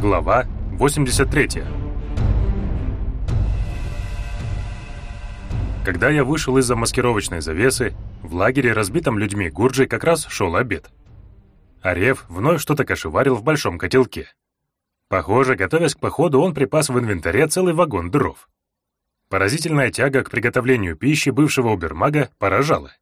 Глава 83 Когда я вышел из-за маскировочной завесы, в лагере, разбитом людьми Гурджи, как раз шел обед. Арев вновь что-то кошеварил в большом котелке. Похоже, готовясь к походу, он припас в инвентаре целый вагон дров. Поразительная тяга к приготовлению пищи бывшего убермага поражала.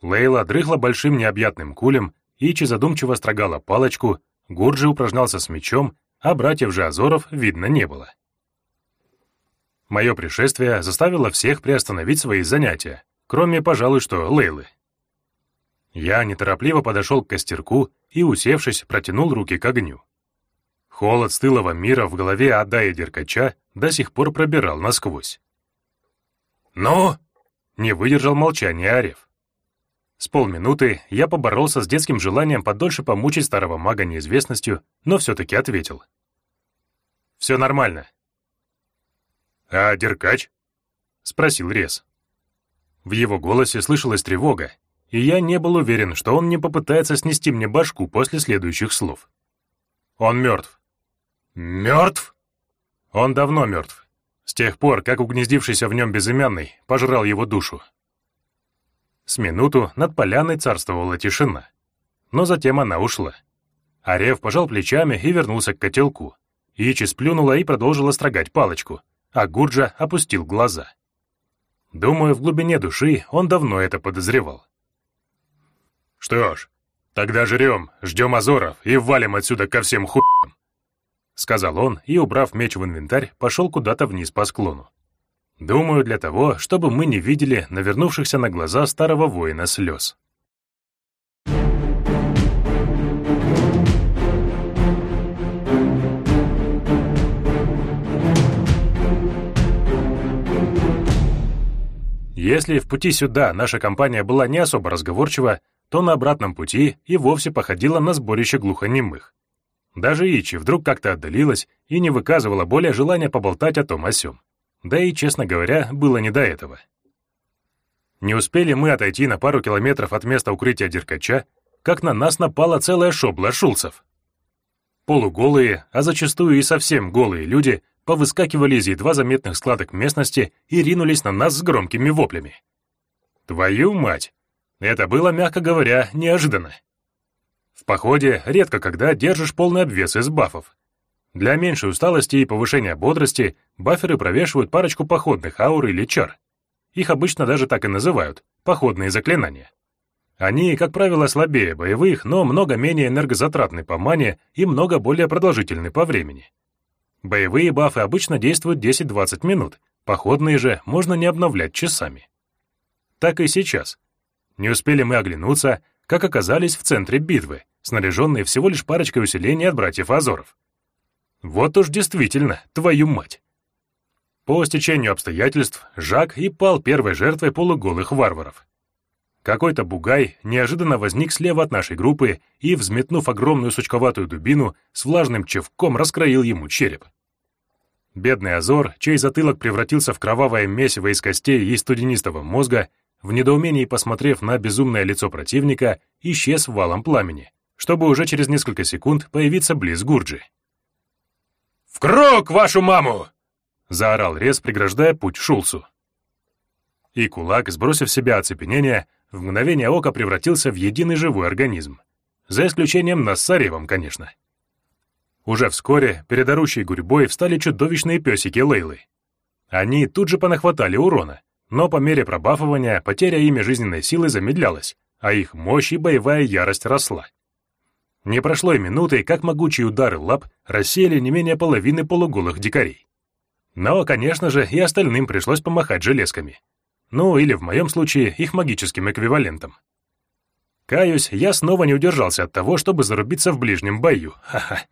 Лейла дрыхла большим необъятным кулем, Ичи задумчиво строгала палочку, Гурджи упражнялся с мечом, а братьев же Азоров видно не было. Мое пришествие заставило всех приостановить свои занятия, кроме, пожалуй, что Лейлы. Я неторопливо подошел к костерку и, усевшись, протянул руки к огню. Холод стылого мира в голове Адая Деркача до сих пор пробирал насквозь. «Ну?» — не выдержал молчания Арев. С полминуты я поборолся с детским желанием подольше помучить старого мага неизвестностью, но все-таки ответил. «Все нормально». «А Деркач?» — спросил Рез. В его голосе слышалась тревога, и я не был уверен, что он не попытается снести мне башку после следующих слов. «Он мертв». «Мертв?» Он давно мертв. С тех пор, как угнездившийся в нем безымянный пожрал его душу. С минуту над поляной царствовала тишина. Но затем она ушла. Арев пожал плечами и вернулся к котелку. Ичи сплюнула и продолжила строгать палочку, а Гурджа опустил глаза. Думаю, в глубине души он давно это подозревал. «Что ж, тогда жрем, ждем Азоров и валим отсюда ко всем хуям!» — сказал он и, убрав меч в инвентарь, пошел куда-то вниз по склону. Думаю, для того, чтобы мы не видели навернувшихся на глаза старого воина слез. Если в пути сюда наша компания была не особо разговорчива, то на обратном пути и вовсе походила на сборище глухонемых. Даже Ичи вдруг как-то отдалилась и не выказывала более желания поболтать о том о сём. Да и, честно говоря, было не до этого. Не успели мы отойти на пару километров от места укрытия Деркача, как на нас напала целая шобла шулцев. Полуголые, а зачастую и совсем голые люди повыскакивали из едва заметных складок местности и ринулись на нас с громкими воплями. Твою мать! Это было, мягко говоря, неожиданно. В походе редко когда держишь полный обвес из бафов. Для меньшей усталости и повышения бодрости баферы провешивают парочку походных аур или чар. Их обычно даже так и называют — походные заклинания. Они, как правило, слабее боевых, но много менее энергозатратны по мане и много более продолжительны по времени. Боевые бафы обычно действуют 10-20 минут, походные же можно не обновлять часами. Так и сейчас. Не успели мы оглянуться, как оказались в центре битвы, снаряженные всего лишь парочкой усилений от братьев Азоров. Вот уж действительно, твою мать. По стечению обстоятельств Жак и пал первой жертвой полуголых варваров. Какой-то бугай неожиданно возник слева от нашей группы и, взметнув огромную сучковатую дубину, с влажным чевком раскроил ему череп. Бедный Азор, чей затылок превратился в кровавое месиво из костей и студенистого мозга, в недоумении посмотрев на безумное лицо противника, исчез в валом пламени, чтобы уже через несколько секунд появиться близ Гурджи. «В круг, вашу маму!» — заорал Рез, преграждая путь Шулсу. И кулак, сбросив себя оцепенение, в мгновение ока превратился в единый живой организм. За исключением нас с Аревом, конечно. Уже вскоре перед орущей гурьбой встали чудовищные песики Лейлы. Они тут же понахватали урона, но по мере пробафывания потеря ими жизненной силы замедлялась, а их мощь и боевая ярость росла. Не прошло и минуты, как могучие удары лап рассеяли не менее половины полуголых дикарей. Но, конечно же, и остальным пришлось помахать железками. Ну, или в моем случае, их магическим эквивалентом. Каюсь, я снова не удержался от того, чтобы зарубиться в ближнем бою. Ха-ха.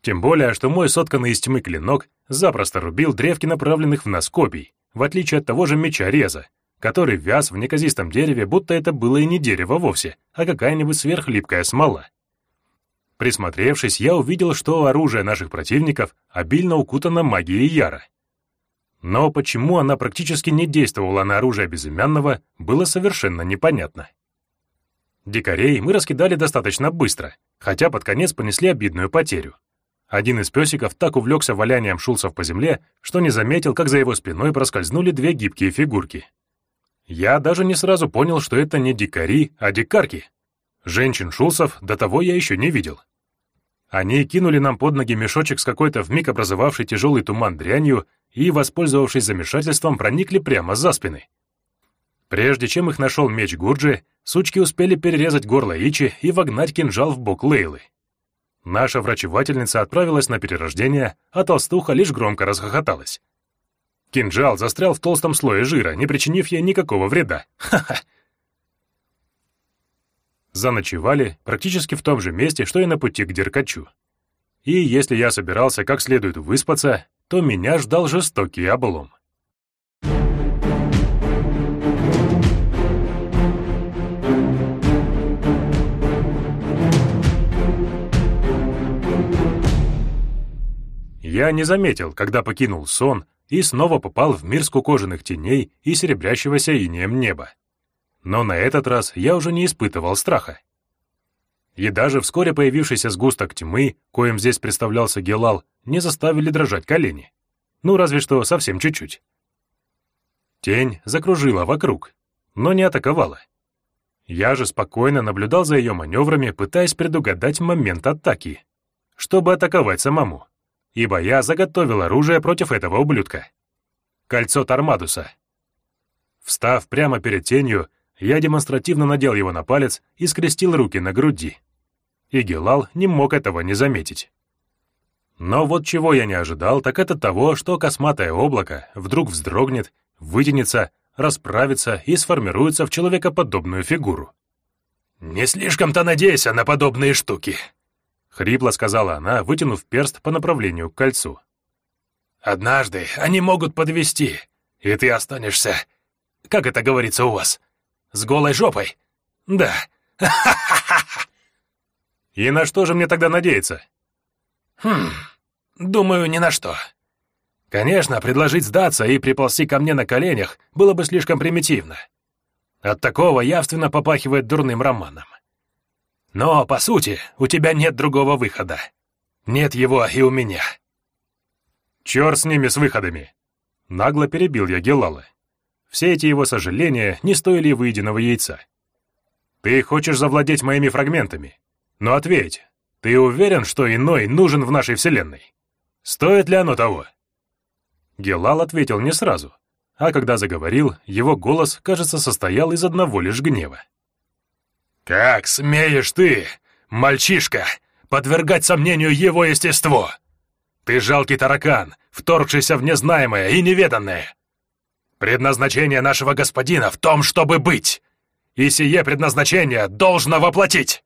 Тем более, что мой сотканный из тьмы клинок запросто рубил древки направленных в нас копий, в отличие от того же меча реза, который вяз в неказистом дереве, будто это было и не дерево вовсе, а какая-нибудь сверхлипкая смола. Присмотревшись, я увидел, что оружие наших противников обильно укутано магией Яра. Но почему она практически не действовала на оружие безымянного, было совершенно непонятно. Дикарей мы раскидали достаточно быстро, хотя под конец понесли обидную потерю. Один из песиков так увлекся валянием шулсов по земле, что не заметил, как за его спиной проскользнули две гибкие фигурки. Я даже не сразу понял, что это не дикари, а дикарки. Женщин-шулсов до того я еще не видел. Они кинули нам под ноги мешочек с какой-то вмиг образовавшей тяжелый туман дрянью и, воспользовавшись замешательством, проникли прямо за спины. Прежде чем их нашел меч Гурджи, сучки успели перерезать горло Ичи и вогнать кинжал в бок Лейлы. Наша врачевательница отправилась на перерождение, а толстуха лишь громко расхохоталась. Кинжал застрял в толстом слое жира, не причинив ей никакого вреда. Ха-ха! Заночевали практически в том же месте, что и на пути к Деркачу. И если я собирался как следует выспаться, то меня ждал жестокий облом. Я не заметил, когда покинул сон и снова попал в мир скукоженных теней и серебрящегося инеем неба. Но на этот раз я уже не испытывал страха. И даже вскоре появившийся сгусток тьмы, коим здесь представлялся Гелал, не заставили дрожать колени. Ну, разве что совсем чуть-чуть. Тень закружила вокруг, но не атаковала. Я же спокойно наблюдал за ее маневрами, пытаясь предугадать момент атаки, чтобы атаковать самому ибо я заготовил оружие против этого ублюдка. Кольцо Тормадуса. Встав прямо перед тенью, я демонстративно надел его на палец и скрестил руки на груди. И не мог этого не заметить. Но вот чего я не ожидал, так это того, что косматое облако вдруг вздрогнет, вытянется, расправится и сформируется в человекоподобную фигуру. «Не слишком-то надейся на подобные штуки», Хрипло сказала она, вытянув перст по направлению к кольцу. «Однажды они могут подвести, и ты останешься, как это говорится у вас, с голой жопой? Да. И на что же мне тогда надеяться? Хм, думаю, ни на что. Конечно, предложить сдаться и приползти ко мне на коленях было бы слишком примитивно. От такого явственно попахивает дурным романом. Но, по сути, у тебя нет другого выхода. Нет его и у меня. Черт с ними, с выходами. Нагло перебил я Гелала. Все эти его сожаления не стоили выеденного яйца. Ты хочешь завладеть моими фрагментами. Но ответь, ты уверен, что иной нужен в нашей вселенной? Стоит ли оно того? Гелал ответил не сразу, а когда заговорил, его голос, кажется, состоял из одного лишь гнева. «Как смеешь ты, мальчишка, подвергать сомнению его естество? Ты жалкий таракан, вторгшийся в незнаемое и неведанное. Предназначение нашего господина в том, чтобы быть, и сие предназначение должно воплотить.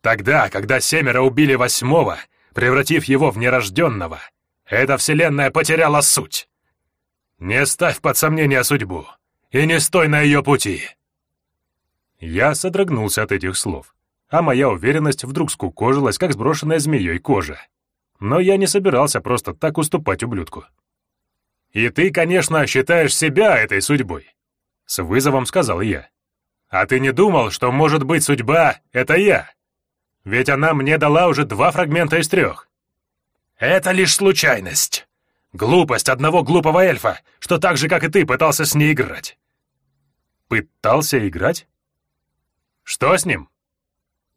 Тогда, когда семеро убили восьмого, превратив его в нерожденного, эта вселенная потеряла суть. Не ставь под сомнение судьбу и не стой на ее пути. Я содрогнулся от этих слов, а моя уверенность вдруг скукожилась, как сброшенная змеей кожа. Но я не собирался просто так уступать ублюдку. «И ты, конечно, считаешь себя этой судьбой», — с вызовом сказал я. «А ты не думал, что, может быть, судьба — это я? Ведь она мне дала уже два фрагмента из трех». «Это лишь случайность. Глупость одного глупого эльфа, что так же, как и ты, пытался с ней играть». «Пытался играть?» Что с ним?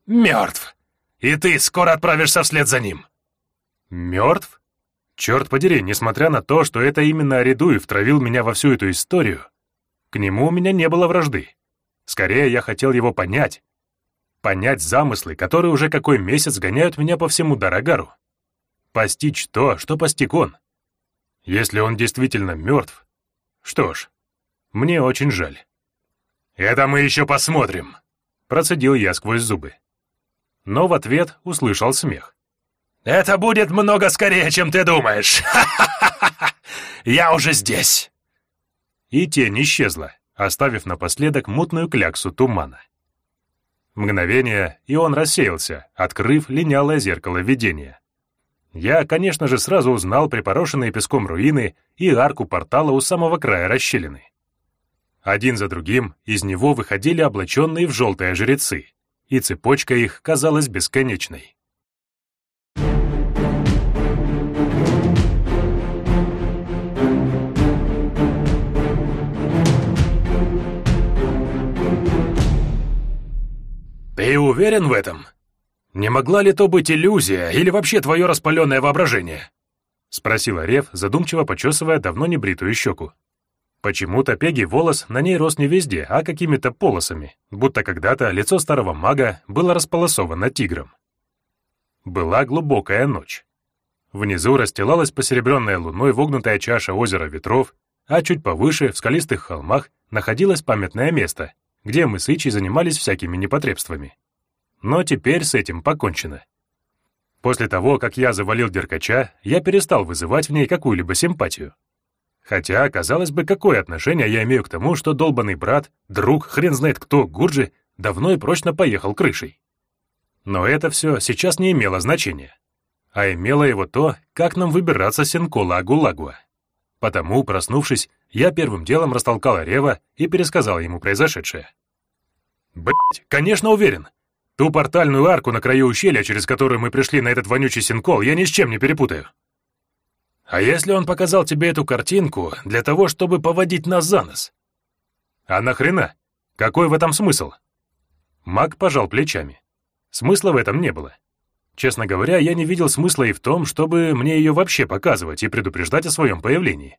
Мертв. И ты скоро отправишься вслед за ним. Мертв? Черт подери, несмотря на то, что это именно Аридуев травил меня во всю эту историю, к нему у меня не было вражды. Скорее, я хотел его понять. Понять замыслы, которые уже какой месяц гоняют меня по всему Дарагару. Постичь то, что постиг он. Если он действительно мертв, что ж, мне очень жаль. «Это мы еще посмотрим», Процедил я сквозь зубы. Но в ответ услышал смех. «Это будет много скорее, чем ты думаешь! Я уже здесь!» И тень исчезла, оставив напоследок мутную кляксу тумана. Мгновение, и он рассеялся, открыв линялое зеркало видения. Я, конечно же, сразу узнал припорошенные песком руины и арку портала у самого края расщелины. Один за другим из него выходили облаченные в желтые жрецы, и цепочка их казалась бесконечной. «Ты уверен в этом? Не могла ли то быть иллюзия или вообще твое распаленное воображение?» — спросила Рев, задумчиво почесывая давно не бритую щеку. Почему-то пеги волос на ней рос не везде, а какими-то полосами, будто когда-то лицо старого мага было располосовано тигром. Была глубокая ночь. Внизу расстилалась посеребренная луной вогнутая чаша озера ветров, а чуть повыше, в скалистых холмах, находилось памятное место, где мы с Ичей занимались всякими непотребствами. Но теперь с этим покончено. После того, как я завалил Деркача, я перестал вызывать в ней какую-либо симпатию. Хотя, казалось бы, какое отношение я имею к тому, что долбанный брат, друг, хрен знает кто, Гурджи, давно и прочно поехал крышей. Но это все сейчас не имело значения. А имело его то, как нам выбираться с Синкола-Агулагуа. Потому, проснувшись, я первым делом растолкал Рева и пересказал ему произошедшее. «Блядь, конечно уверен. Ту портальную арку на краю ущелья, через которую мы пришли на этот вонючий Синкол, я ни с чем не перепутаю. А если он показал тебе эту картинку для того, чтобы поводить нас за нос? А нахрена? Какой в этом смысл? Маг пожал плечами. Смысла в этом не было. Честно говоря, я не видел смысла и в том, чтобы мне ее вообще показывать и предупреждать о своем появлении.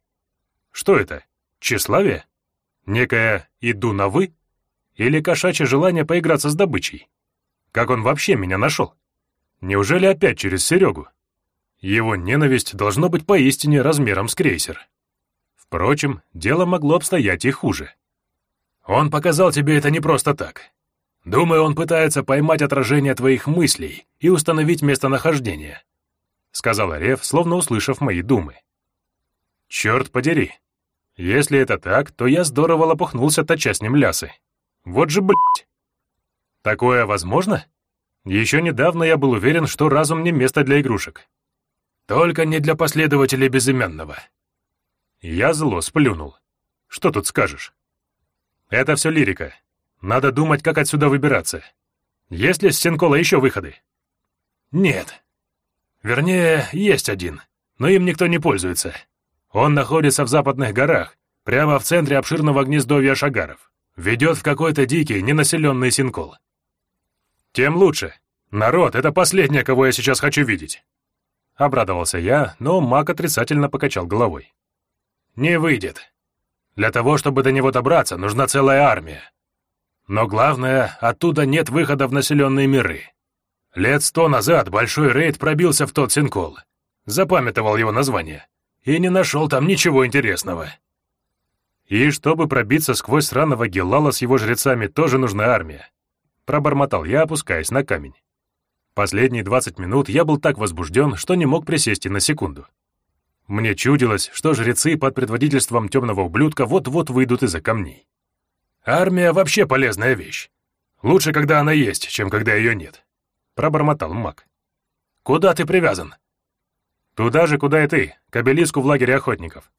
Что это? Тщеславие? Некое «иду на вы»? Или кошачье желание поиграться с добычей? Как он вообще меня нашел? Неужели опять через Серегу? Его ненависть должно быть поистине размером с крейсер. Впрочем, дело могло обстоять и хуже. Он показал тебе это не просто так. Думаю, он пытается поймать отражение твоих мыслей и установить местонахождение», — сказал Рев, словно услышав мои думы. «Черт подери. Если это так, то я здорово лопухнулся, точа с ним лясы. Вот же, блядь! Такое возможно? Еще недавно я был уверен, что разум не место для игрушек. Только не для последователей безымянного. Я зло сплюнул. Что тут скажешь? Это все лирика. Надо думать, как отсюда выбираться. Есть ли с Сенкола еще выходы? Нет. Вернее, есть один, но им никто не пользуется. Он находится в западных горах, прямо в центре обширного гнездовья шагаров. Ведет в какой-то дикий, ненаселенный Синкол. Тем лучше. Народ — это последнее, кого я сейчас хочу видеть. Обрадовался я, но маг отрицательно покачал головой. «Не выйдет. Для того, чтобы до него добраться, нужна целая армия. Но главное, оттуда нет выхода в населенные миры. Лет сто назад большой рейд пробился в тот Синкол. Запамятовал его название. И не нашел там ничего интересного. И чтобы пробиться сквозь сраного Геллала с его жрецами, тоже нужна армия. Пробормотал я, опускаясь на камень. Последние 20 минут я был так возбужден, что не мог присесть и на секунду. Мне чудилось, что жрецы под предводительством темного ублюдка вот-вот выйдут из-за камней. Армия вообще полезная вещь. Лучше, когда она есть, чем когда ее нет. Пробормотал маг. Куда ты привязан? Туда же, куда и ты, к обелиску в лагере охотников.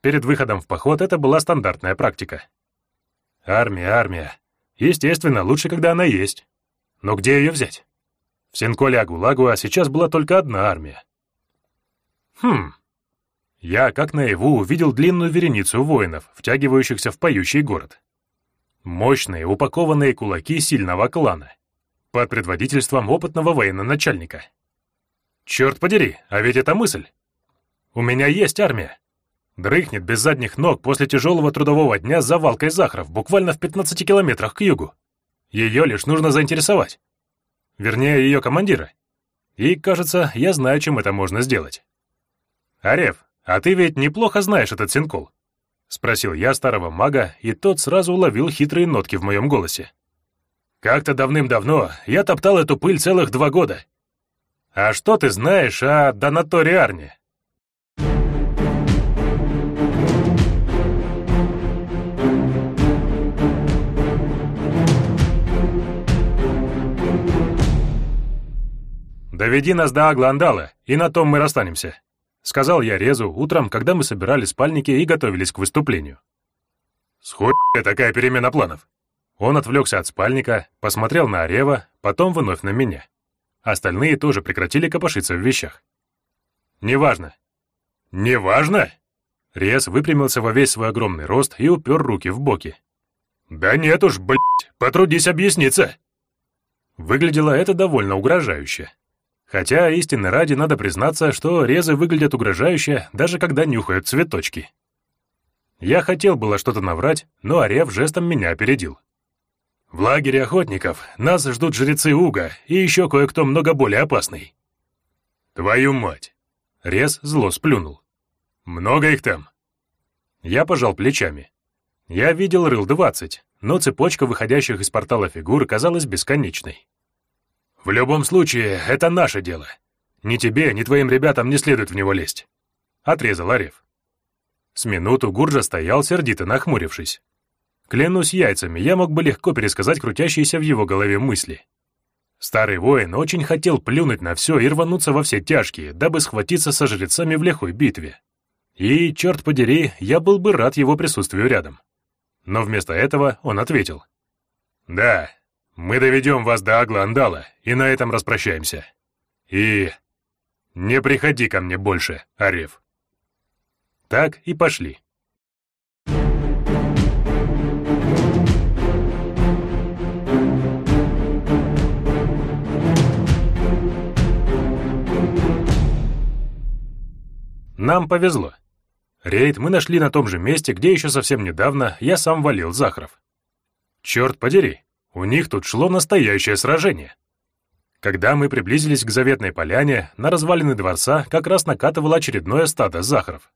Перед выходом в поход это была стандартная практика. Армия, армия. Естественно, лучше, когда она есть. Но где ее взять? В Синколе-Агулагуа сейчас была только одна армия. Хм. Я, как наяву, увидел длинную вереницу воинов, втягивающихся в поющий город. Мощные, упакованные кулаки сильного клана. Под предводительством опытного военно-начальника. Черт подери, а ведь это мысль. У меня есть армия. Дрыхнет без задних ног после тяжелого трудового дня с завалкой Захаров, буквально в 15 километрах к югу. Ее лишь нужно заинтересовать. Вернее, ее командира. И, кажется, я знаю, чем это можно сделать. «Ареф, а ты ведь неплохо знаешь этот синкол?» — спросил я старого мага, и тот сразу уловил хитрые нотки в моем голосе. «Как-то давным-давно я топтал эту пыль целых два года. А что ты знаешь о Донаторе Арне?» «Доведи нас до Агландала, и на том мы расстанемся», — сказал я Резу утром, когда мы собирали спальники и готовились к выступлению. «Схуй такая перемена планов». Он отвлекся от спальника, посмотрел на Арева, потом вновь на меня. Остальные тоже прекратили копошиться в вещах. «Неважно». «Неважно?» Рез выпрямился во весь свой огромный рост и упер руки в боки. «Да нет уж, блядь, потрудись объясниться!» Выглядело это довольно угрожающе. Хотя, истинно ради, надо признаться, что резы выглядят угрожающе, даже когда нюхают цветочки. Я хотел было что-то наврать, но Арев жестом меня опередил. В лагере охотников нас ждут жрецы Уга и еще кое-кто много более опасный. Твою мать! Рез зло сплюнул. Много их там? Я пожал плечами. Я видел рыл двадцать, но цепочка выходящих из портала фигур казалась бесконечной. В любом случае, это наше дело. Ни тебе, ни твоим ребятам не следует в него лезть. Отрезал Арев. С минуту Гурджа стоял, сердито нахмурившись. Клянусь яйцами, я мог бы легко пересказать крутящиеся в его голове мысли. Старый воин очень хотел плюнуть на все и рвануться во все тяжкие, дабы схватиться со жрецами в лихой битве. И, черт подери, я был бы рад его присутствию рядом. Но вместо этого он ответил. «Да, мы доведем вас до Агландала и на этом распрощаемся. И не приходи ко мне больше, Ареф». Так и пошли. Нам повезло. Рейд мы нашли на том же месте, где еще совсем недавно я сам валил Захаров. Черт подери, у них тут шло настоящее сражение. Когда мы приблизились к заветной поляне, на развалины дворца как раз накатывало очередное стадо Захаров.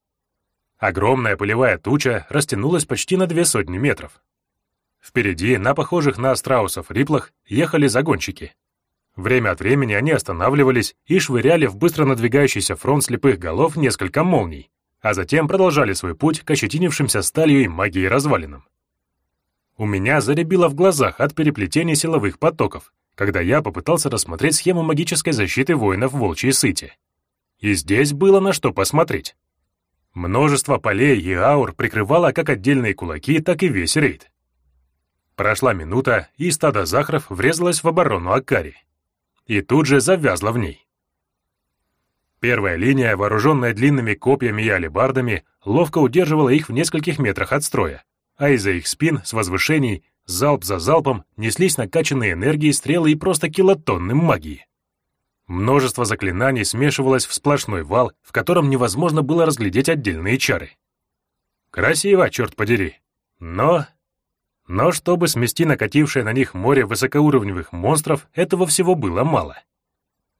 Огромная пылевая туча растянулась почти на две сотни метров. Впереди, на похожих на страусов риплах, ехали загонщики. Время от времени они останавливались и швыряли в быстро надвигающийся фронт слепых голов несколько молний, а затем продолжали свой путь к ощетинившимся сталью и магией развалинам. У меня заребило в глазах от переплетения силовых потоков, когда я попытался рассмотреть схему магической защиты воинов Волчьей Сыти. И здесь было на что посмотреть. Множество полей и аур прикрывало как отдельные кулаки, так и весь рейд. Прошла минута, и стадо Захаров врезалось в оборону Акари. И тут же завязло в ней. Первая линия, вооруженная длинными копьями и алебардами, ловко удерживала их в нескольких метрах от строя, а из-за их спин, с возвышений, залп за залпом неслись накачанные энергией стрелы и просто килотонны магии. Множество заклинаний смешивалось в сплошной вал, в котором невозможно было разглядеть отдельные чары. Красиво, черт подери. Но... Но чтобы смести накатившее на них море высокоуровневых монстров, этого всего было мало.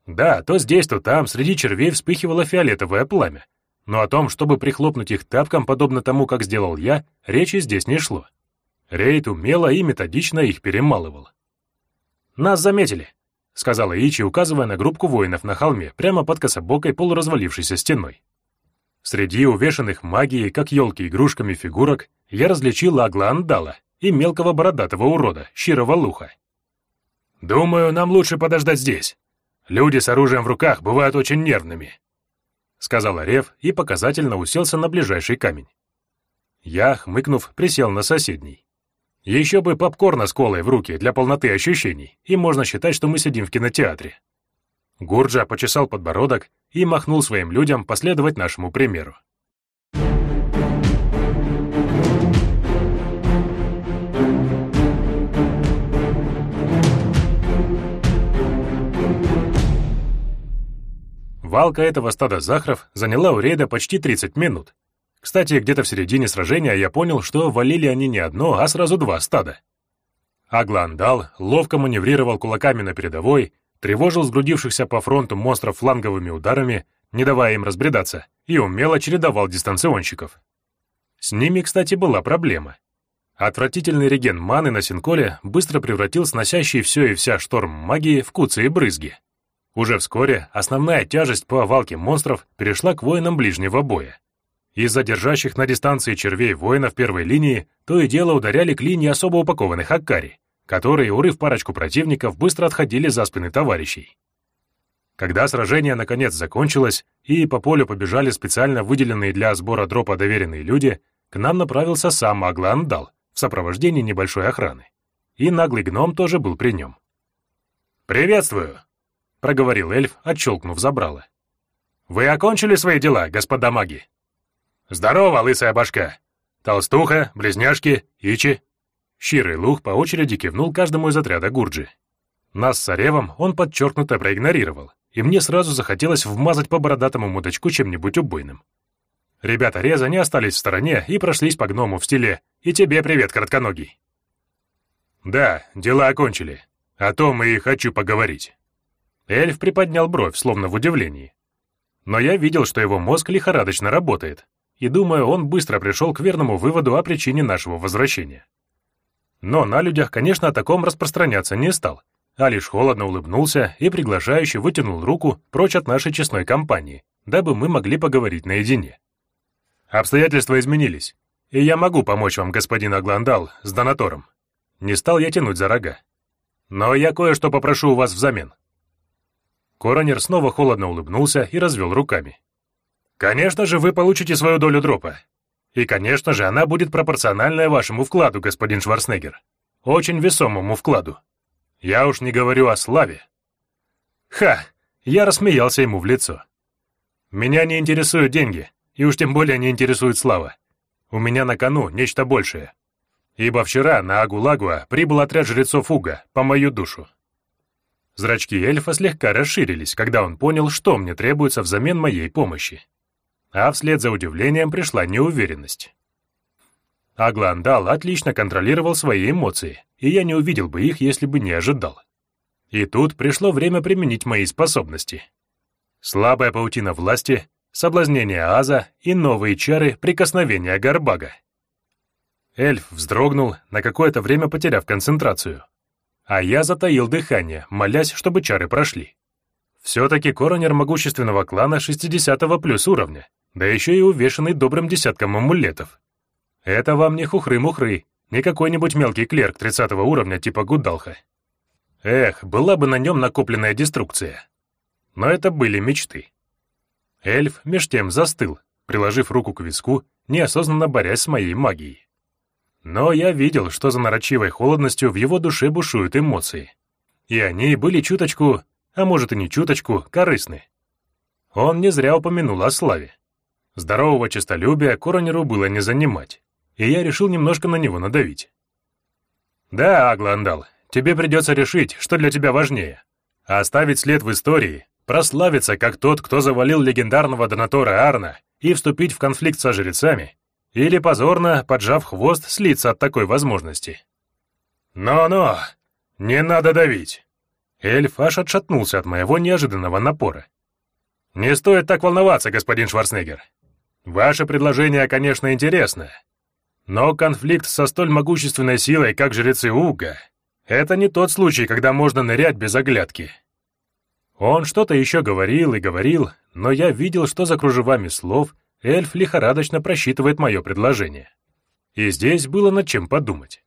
Да, то здесь, то там среди червей вспыхивало фиолетовое пламя, но о том, чтобы прихлопнуть их тапком, подобно тому, как сделал я, речи здесь не шло. Рейд умело и методично их перемалывал. «Нас заметили», — сказала Ичи, указывая на группку воинов на холме, прямо под кособокой полуразвалившейся стеной. Среди увешанных магией, как елки игрушками фигурок, я различил Агла Андала и мелкого бородатого урода, Щирого Луха. «Думаю, нам лучше подождать здесь. Люди с оружием в руках бывают очень нервными», — сказал Орев и показательно уселся на ближайший камень. Я, хмыкнув, присел на соседний. Еще бы попкорна с колой в руки для полноты ощущений, и можно считать, что мы сидим в кинотеатре. Гурджа почесал подбородок и махнул своим людям последовать нашему примеру. Валка этого стада захров заняла у рейда почти 30 минут, кстати, где-то в середине сражения я понял, что валили они не одно, а сразу два стада. Агландал ловко маневрировал кулаками на передовой, тревожил сгрудившихся по фронту монстров фланговыми ударами, не давая им разбредаться, и умело чередовал дистанционщиков. С ними, кстати, была проблема. Отвратительный реген маны на Синколе быстро превратил сносящий все и вся шторм магии в куцы и брызги. Уже вскоре основная тяжесть по валке монстров перешла к воинам ближнего боя. Из-за держащих на дистанции червей воинов первой линии то и дело ударяли клинья особо упакованных Аккари, которые, урыв парочку противников, быстро отходили за спины товарищей. Когда сражение наконец закончилось, и по полю побежали специально выделенные для сбора дропа доверенные люди, к нам направился сам Агландал в сопровождении небольшой охраны. И наглый гном тоже был при нем. «Приветствую!» — проговорил эльф, отщелкнув забрало. «Вы окончили свои дела, господа маги?» «Здорово, лысая башка! Толстуха, близняшки, ичи!» Щирый лух по очереди кивнул каждому из отряда Гурджи. Нас с Оревом он подчеркнуто проигнорировал, и мне сразу захотелось вмазать по бородатому мудачку чем-нибудь убойным. Ребята Реза не остались в стороне и прошлись по гному в стиле «И тебе привет, коротконогий». «Да, дела окончили. О том и хочу поговорить». Эльф приподнял бровь, словно в удивлении. Но я видел, что его мозг лихорадочно работает, и думаю, он быстро пришел к верному выводу о причине нашего возвращения. Но на людях, конечно, о таком распространяться не стал, а лишь холодно улыбнулся и приглашающе вытянул руку прочь от нашей честной компании, дабы мы могли поговорить наедине. Обстоятельства изменились, и я могу помочь вам, господин Агландал, с донатором. Не стал я тянуть за рога. Но я кое-что попрошу у вас взамен. Коронер снова холодно улыбнулся и развел руками. Конечно же, вы получите свою долю дропа. И, конечно же, она будет пропорциональная вашему вкладу, господин Шварценеггер. Очень весомому вкладу. Я уж не говорю о славе. Ха! Я рассмеялся ему в лицо. Меня не интересуют деньги, и уж тем более не интересует слава. У меня на кону нечто большее. Ибо вчера на Агулагуа прибыл отряд жрецов Уга по мою душу. Зрачки эльфа слегка расширились, когда он понял, что мне требуется взамен моей помощи. А вслед за удивлением пришла неуверенность. Агландал отлично контролировал свои эмоции, и я не увидел бы их, если бы не ожидал. И тут пришло время применить мои способности. Слабая паутина власти, соблазнение Аза и новые чары прикосновения Гарбага. Эльф вздрогнул, на какое-то время потеряв концентрацию. А я затаил дыхание, молясь, чтобы чары прошли. Все-таки коронер могущественного клана 60-го плюс уровня, да еще и увешанный добрым десятком амулетов. Это вам не хухры-мухры, не какой-нибудь мелкий клерк 30 уровня типа Гудалха. Эх, была бы на нем накопленная деструкция. Но это были мечты. Эльф меж тем застыл, приложив руку к виску, неосознанно борясь с моей магией. Но я видел, что за нарочивой холодностью в его душе бушуют эмоции. И они были чуточку, а может и не чуточку, корыстны. Он не зря упомянул о славе. Здорового честолюбия коронеру было не занимать и я решил немножко на него надавить. «Да, Агландал, тебе придется решить, что для тебя важнее. Оставить след в истории, прославиться как тот, кто завалил легендарного донатора Арна и вступить в конфликт со жрецами, или позорно, поджав хвост, слиться от такой возможности. «Но-но, не надо давить!» Эльф аж отшатнулся от моего неожиданного напора. «Не стоит так волноваться, господин Шварценеггер. Ваше предложение, конечно, интересное, но конфликт со столь могущественной силой, как жрецы Уга, это не тот случай, когда можно нырять без оглядки. Он что-то еще говорил и говорил, но я видел, что за кружевами слов эльф лихорадочно просчитывает мое предложение. И здесь было над чем подумать.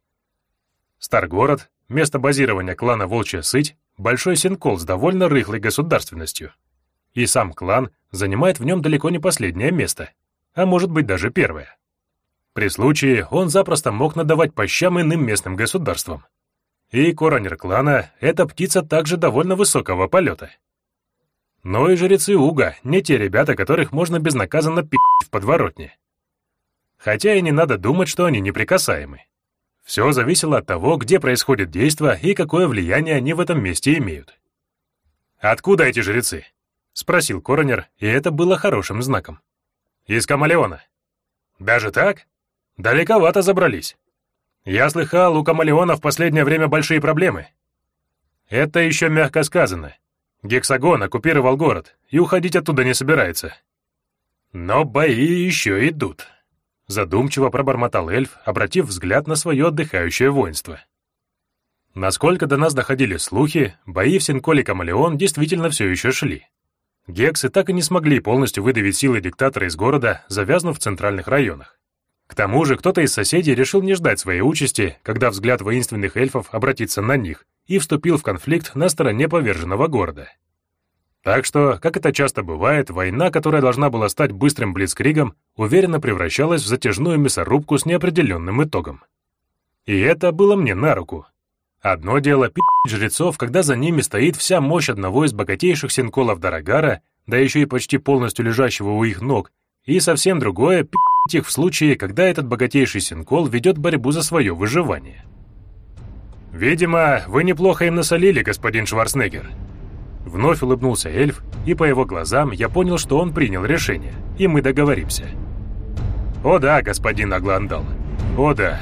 Старгород, место базирования клана Волчья Сыть, большой синкол с довольно рыхлой государственностью. И сам клан занимает в нем далеко не последнее место, а может быть даже первое. При случае он запросто мог надавать по щам иным местным государствам. И коронер клана — это птица также довольно высокого полета. Но и жрецы Уга — не те ребята, которых можно безнаказанно пи***ть в подворотне. Хотя и не надо думать, что они неприкасаемы. Все зависело от того, где происходит действо и какое влияние они в этом месте имеют. «Откуда эти жрецы?» — спросил коронер, и это было хорошим знаком. «Из Камалеона». «Даже так?» Далековато забрались. Я слыхал, у Камалеона в последнее время большие проблемы. Это еще мягко сказано. Гексагон оккупировал город и уходить оттуда не собирается. Но бои еще идут. Задумчиво пробормотал эльф, обратив взгляд на свое отдыхающее воинство. Насколько до нас доходили слухи, бои в Синколе Камалеон действительно все еще шли. Гексы так и не смогли полностью выдавить силы диктатора из города, завязнув в центральных районах. К тому же кто-то из соседей решил не ждать своей участи, когда взгляд воинственных эльфов обратится на них, и вступил в конфликт на стороне поверженного города. Так что, как это часто бывает, война, которая должна была стать быстрым блицкригом, уверенно превращалась в затяжную мясорубку с неопределенным итогом. И это было мне на руку. Одно дело пи*** жрецов, когда за ними стоит вся мощь одного из богатейших синколов Дарагара, да еще и почти полностью лежащего у их ног, и совсем другое пи*** их в случае, когда этот богатейший синкол ведет борьбу за свое выживание. «Видимо, вы неплохо им насолили, господин Шварценеггер». Вновь улыбнулся эльф, и по его глазам я понял, что он принял решение, и мы договоримся. «О да, господин Агландал, о да,